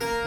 you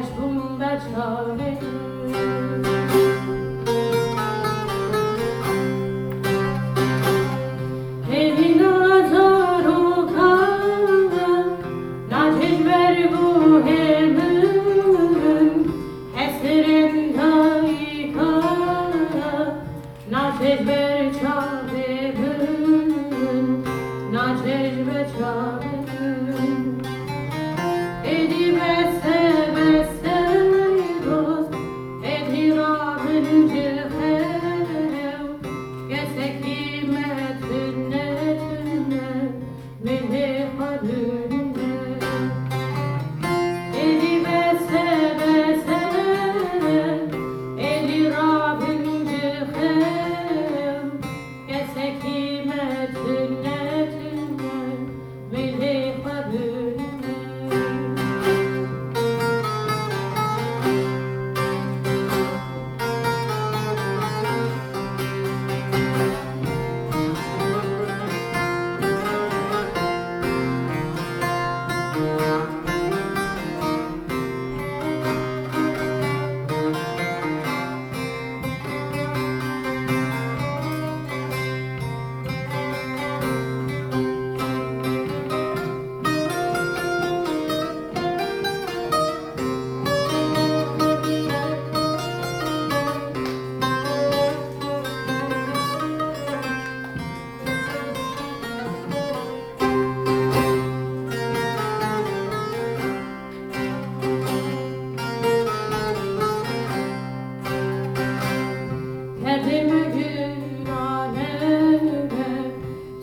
Aşk bundan çıkar verir